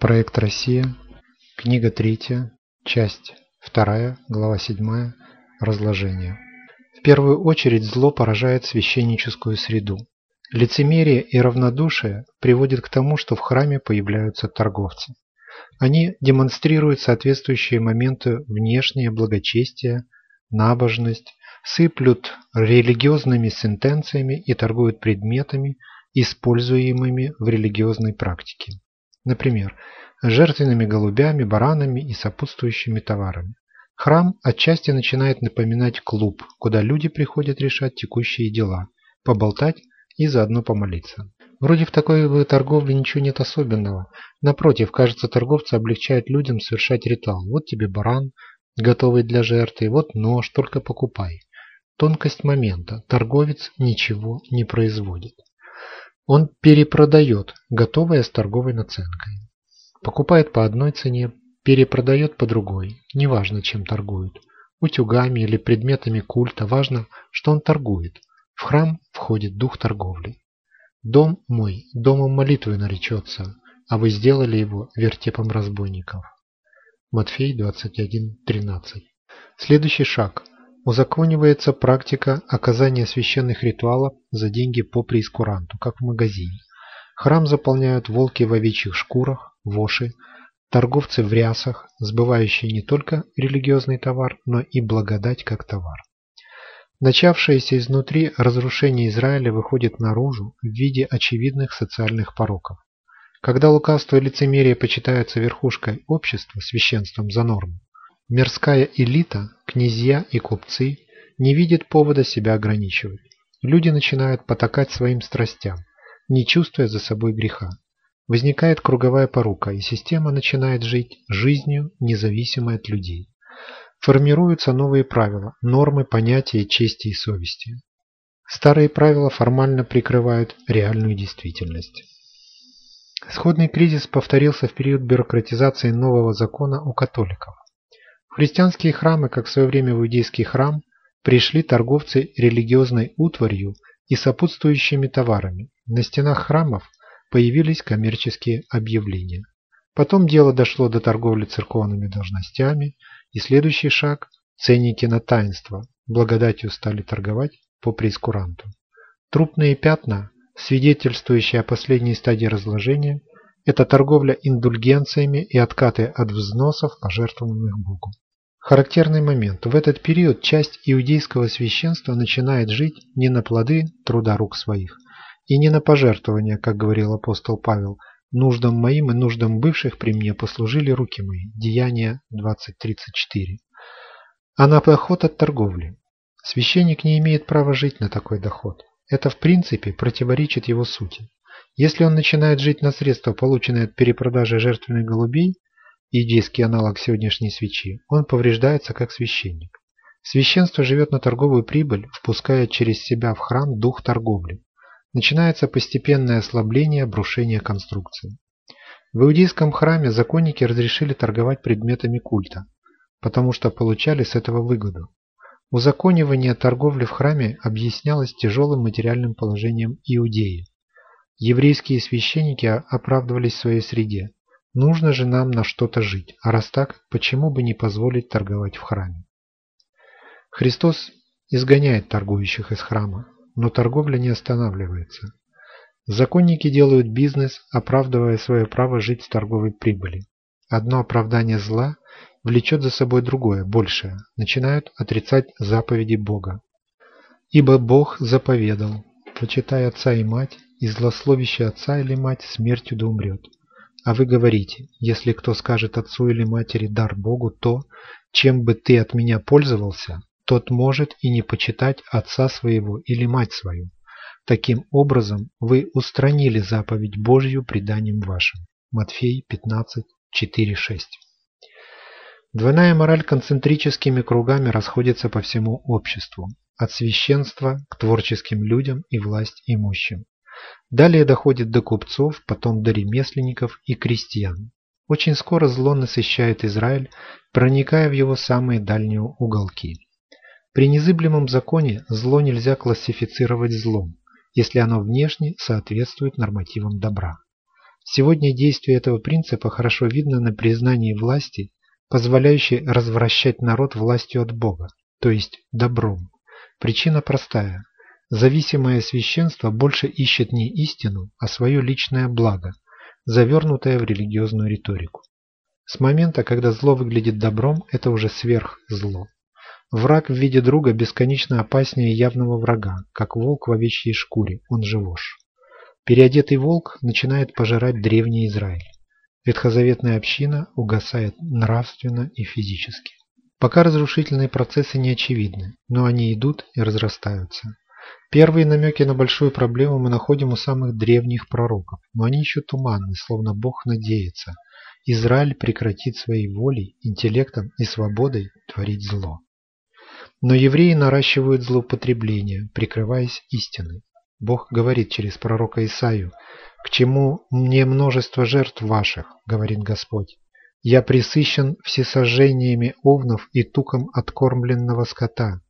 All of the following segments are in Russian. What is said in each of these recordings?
Проект «Россия», книга 3, часть 2, глава 7, разложение. В первую очередь зло поражает священническую среду. Лицемерие и равнодушие приводят к тому, что в храме появляются торговцы. Они демонстрируют соответствующие моменты внешнее благочестие, набожность, сыплют религиозными сентенциями и торгуют предметами, используемыми в религиозной практике. Например, жертвенными голубями, баранами и сопутствующими товарами. Храм отчасти начинает напоминать клуб, куда люди приходят решать текущие дела, поболтать и заодно помолиться. Вроде в такой торговле ничего нет особенного. Напротив, кажется, торговцы облегчают людям совершать ритуал. Вот тебе баран, готовый для жертвы, вот нож, только покупай. Тонкость момента. Торговец ничего не производит. Он перепродает, готовое с торговой наценкой. Покупает по одной цене, перепродает по другой. Неважно, чем торгует. Утюгами или предметами культа. Важно, что он торгует. В храм входит дух торговли. Дом мой домом молитвы наречется, а вы сделали его вертепом разбойников. Матфей 21.13 Следующий шаг. Узаконивается практика оказания священных ритуалов за деньги по преискуранту, как в магазине. Храм заполняют волки в овечьих шкурах, воши, торговцы в рясах, сбывающие не только религиозный товар, но и благодать как товар. Начавшееся изнутри разрушение Израиля выходит наружу в виде очевидных социальных пороков. Когда лукавство и лицемерие почитаются верхушкой общества, священством за норму, мирская элита, князья и купцы не видят повода себя ограничивать. Люди начинают потакать своим страстям, не чувствуя за собой греха. Возникает круговая порука, и система начинает жить жизнью, независимой от людей. Формируются новые правила, нормы, понятия чести и совести. Старые правила формально прикрывают реальную действительность. Сходный кризис повторился в период бюрократизации нового закона у католиков. В христианские храмы, как в свое время в иудейский храм, пришли торговцы религиозной утварью и сопутствующими товарами. На стенах храмов появились коммерческие объявления. Потом дело дошло до торговли церковными должностями, и следующий шаг – ценники на таинство, благодатью стали торговать по прескуранту. Трупные пятна, свидетельствующие о последней стадии разложения, это торговля индульгенциями и откаты от взносов, пожертвованных Богу. Характерный момент. В этот период часть иудейского священства начинает жить не на плоды труда рук своих и не на пожертвования, как говорил апостол Павел – Нуждам моим и нуждам бывших при мне послужили руки мои. Деяние 20.34. А на доход от торговли. Священник не имеет права жить на такой доход. Это в принципе противоречит его сути. Если он начинает жить на средства, полученные от перепродажи жертвенных голубей, идейский аналог сегодняшней свечи, он повреждается как священник. Священство живет на торговую прибыль, впуская через себя в храм дух торговли. Начинается постепенное ослабление обрушения конструкции. В иудейском храме законники разрешили торговать предметами культа, потому что получали с этого выгоду. Узаконивание торговли в храме объяснялось тяжелым материальным положением иудеи. Еврейские священники оправдывались в своей среде. Нужно же нам на что-то жить, а раз так, почему бы не позволить торговать в храме? Христос изгоняет торгующих из храма, но торговля не останавливается. Законники делают бизнес, оправдывая свое право жить с торговой прибыли. Одно оправдание зла влечет за собой другое, большее. Начинают отрицать заповеди Бога. Ибо Бог заповедал, почитай отца и мать, и злословящий отца или мать смертью да умрет. А вы говорите, если кто скажет отцу или матери дар Богу, то, чем бы ты от меня пользовался, тот может и не почитать отца своего или мать свою. Таким образом, вы устранили заповедь Божью преданием вашим. Матфей 15, 4-6 Двойная мораль концентрическими кругами расходится по всему обществу, от священства к творческим людям и власть имущим. Далее доходит до купцов, потом до ремесленников и крестьян. Очень скоро зло насыщает Израиль, проникая в его самые дальние уголки. При незыблемом законе зло нельзя классифицировать злом, если оно внешне соответствует нормативам добра. Сегодня действие этого принципа хорошо видно на признании власти, позволяющей развращать народ властью от Бога, то есть добром. Причина простая. Зависимое священство больше ищет не истину, а свое личное благо, завернутое в религиозную риторику. С момента, когда зло выглядит добром, это уже сверхзло. Враг в виде друга бесконечно опаснее явного врага, как волк в овечьей шкуре, он же вож. Переодетый волк начинает пожирать древний Израиль. Ветхозаветная община угасает нравственно и физически. Пока разрушительные процессы не очевидны, но они идут и разрастаются. Первые намеки на большую проблему мы находим у самых древних пророков, но они еще туманны, словно Бог надеется. Израиль прекратит своей волей, интеллектом и свободой творить зло. Но евреи наращивают злоупотребление, прикрываясь истиной. Бог говорит через пророка Исаию, «К чему мне множество жертв ваших?» – говорит Господь. «Я присыщен всесожжениями овнов и туком откормленного скота,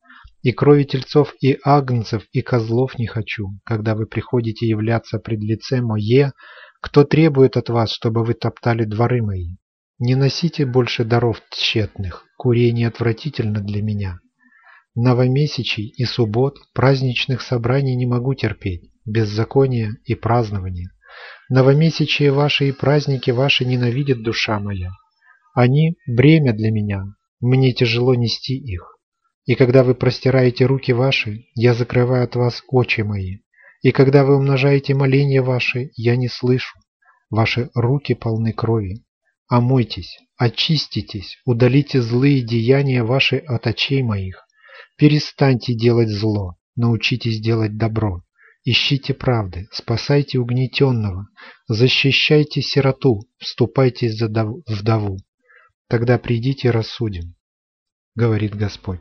и крови тельцов и агнцев и козлов не хочу, когда вы приходите являться пред лице мое, кто требует от вас, чтобы вы топтали дворы мои? Не носите больше даров тщетных, курение отвратительно для меня». Новомесячий и суббот, праздничных собраний не могу терпеть, беззакония и празднования. Новомесячие ваши и праздники ваши ненавидит душа моя. Они – бремя для меня, мне тяжело нести их. И когда вы простираете руки ваши, я закрываю от вас очи мои. И когда вы умножаете моления ваши, я не слышу. Ваши руки полны крови. Омойтесь, очиститесь, удалите злые деяния ваши от очей моих. Перестаньте делать зло, научитесь делать добро. Ищите правды, спасайте угнетенного, защищайте сироту, вступайте за вдову. Тогда придите и рассудим, говорит Господь.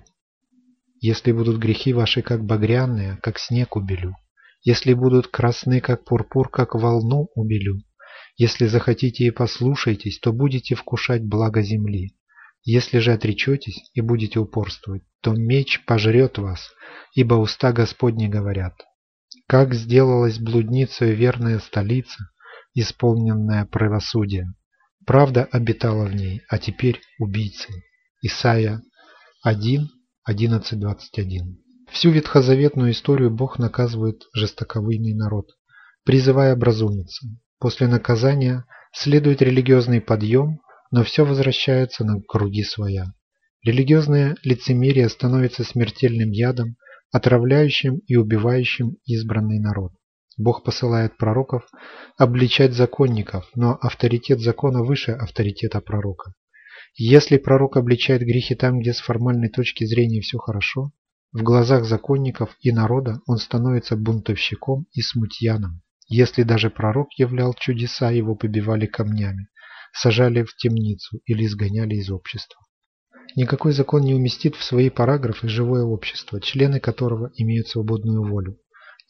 Если будут грехи ваши, как багряные, как снег убелю. Если будут красны, как пурпур, как волну убелю. Если захотите и послушаетесь, то будете вкушать благо земли. Если же отречетесь и будете упорствовать, то меч пожрет вас, ибо уста Господни говорят. Как сделалась блудницей верная столица, исполненная правосудия. Правда обитала в ней, а теперь убийцы. Исайя 1, 11.21 Всю ветхозаветную историю Бог наказывает жестоковыйный народ, призывая образумиться. После наказания следует религиозный подъем, но все возвращается на круги своя. Религиозное лицемерие становится смертельным ядом, отравляющим и убивающим избранный народ. Бог посылает пророков обличать законников, но авторитет закона выше авторитета пророка. Если пророк обличает грехи там, где с формальной точки зрения все хорошо, в глазах законников и народа он становится бунтовщиком и смутьяном. Если даже пророк являл чудеса, его побивали камнями сажали в темницу или изгоняли из общества. Никакой закон не уместит в свои параграфы живое общество, члены которого имеют свободную волю,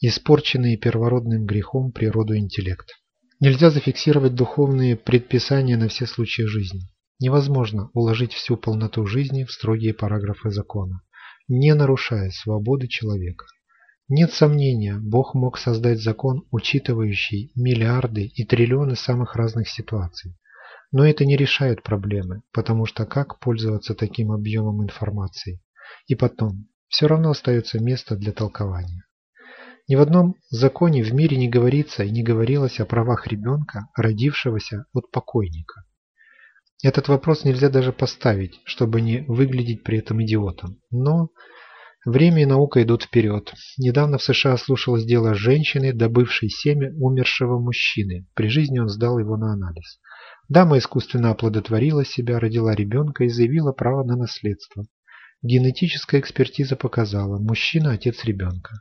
испорченные первородным грехом природу интеллекта. Нельзя зафиксировать духовные предписания на все случаи жизни. Невозможно уложить всю полноту жизни в строгие параграфы закона, не нарушая свободы человека. Нет сомнения, Бог мог создать закон, учитывающий миллиарды и триллионы самых разных ситуаций. Но это не решает проблемы, потому что как пользоваться таким объемом информации? И потом, все равно остается место для толкования. Ни в одном законе в мире не говорится и не говорилось о правах ребенка, родившегося от покойника. Этот вопрос нельзя даже поставить, чтобы не выглядеть при этом идиотом. Но время и наука идут вперед. Недавно в США слушалось дело женщины, добывшей семя умершего мужчины. При жизни он сдал его на анализ. Дама искусственно оплодотворила себя, родила ребенка и заявила право на наследство. Генетическая экспертиза показала – мужчина – отец ребенка.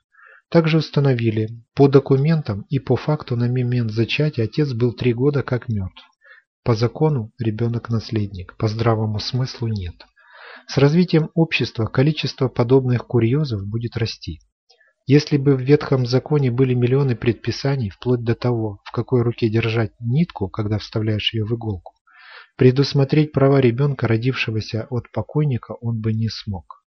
Также установили, по документам и по факту на момент зачатия отец был три года как мертв. По закону ребенок наследник, по здравому смыслу нет. С развитием общества количество подобных курьезов будет расти. Если бы в Ветхом Законе были миллионы предписаний, вплоть до того, в какой руке держать нитку, когда вставляешь ее в иголку, предусмотреть права ребенка, родившегося от покойника, он бы не смог.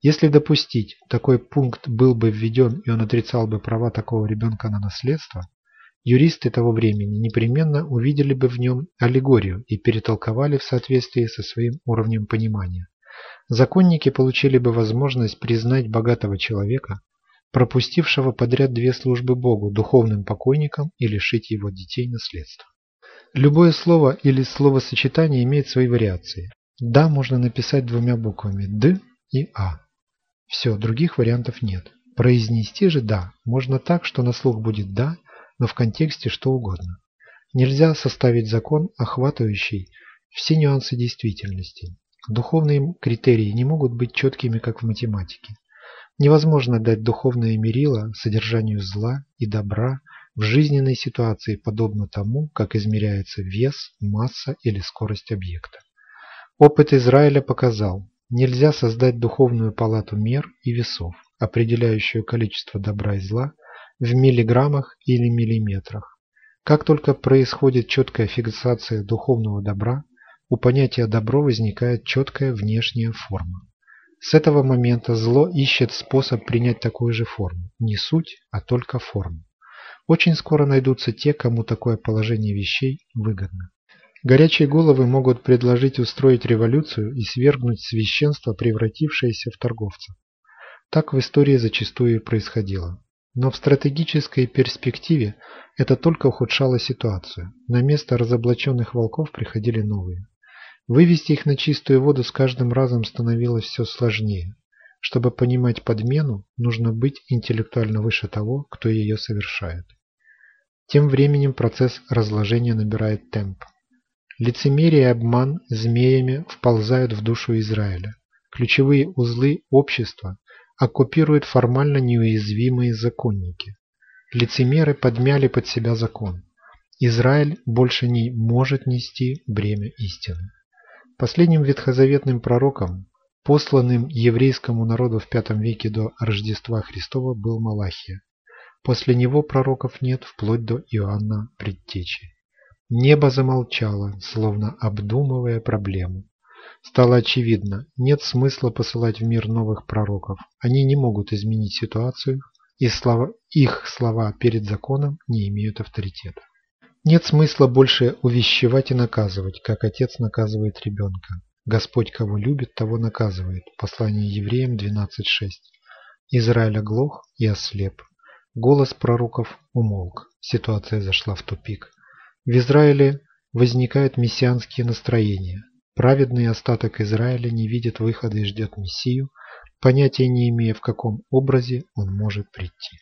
Если допустить, такой пункт был бы введен и он отрицал бы права такого ребенка на наследство, юристы того времени непременно увидели бы в нем аллегорию и перетолковали в соответствии со своим уровнем понимания. Законники получили бы возможность признать богатого человека, пропустившего подряд две службы Богу, духовным покойникам и лишить его детей наследства. Любое слово или словосочетание имеет свои вариации. «Да» можно написать двумя буквами «д» и «а». Все, других вариантов нет. Произнести же «да» можно так, что на слух будет «да», но в контексте что угодно. Нельзя составить закон, охватывающий все нюансы действительности. Духовные критерии не могут быть четкими, как в математике. Невозможно дать духовное мерило содержанию зла и добра в жизненной ситуации подобно тому, как измеряется вес, масса или скорость объекта. Опыт Израиля показал, нельзя создать духовную палату мер и весов, определяющую количество добра и зла в миллиграммах или миллиметрах. Как только происходит четкая фиксация духовного добра, у понятия добро возникает четкая внешняя форма. С этого момента зло ищет способ принять такую же форму, не суть, а только форму. Очень скоро найдутся те, кому такое положение вещей выгодно. Горячие головы могут предложить устроить революцию и свергнуть священство, превратившееся в торговцев. Так в истории зачастую и происходило. Но в стратегической перспективе это только ухудшало ситуацию. На место разоблаченных волков приходили новые. Вывести их на чистую воду с каждым разом становилось все сложнее. Чтобы понимать подмену, нужно быть интеллектуально выше того, кто ее совершает. Тем временем процесс разложения набирает темп. Лицемерие и обман змеями вползают в душу Израиля. Ключевые узлы общества оккупируют формально неуязвимые законники. Лицемеры подмяли под себя закон. Израиль больше не может нести бремя истины. Последним ветхозаветным пророком, посланным еврейскому народу в V веке до Рождества Христова, был Малахия. После него пророков нет вплоть до Иоанна Предтечи. Небо замолчало, словно обдумывая проблему. Стало очевидно, нет смысла посылать в мир новых пророков. Они не могут изменить ситуацию, и слова, их слова перед законом не имеют авторитета. Нет смысла больше увещевать и наказывать, как отец наказывает ребенка. Господь кого любит, того наказывает. Послание евреям 12.6. Израиль оглох и ослеп. Голос пророков умолк. Ситуация зашла в тупик. В Израиле возникают мессианские настроения. Праведный остаток Израиля не видит выхода и ждет Мессию, понятия не имея, в каком образе он может прийти.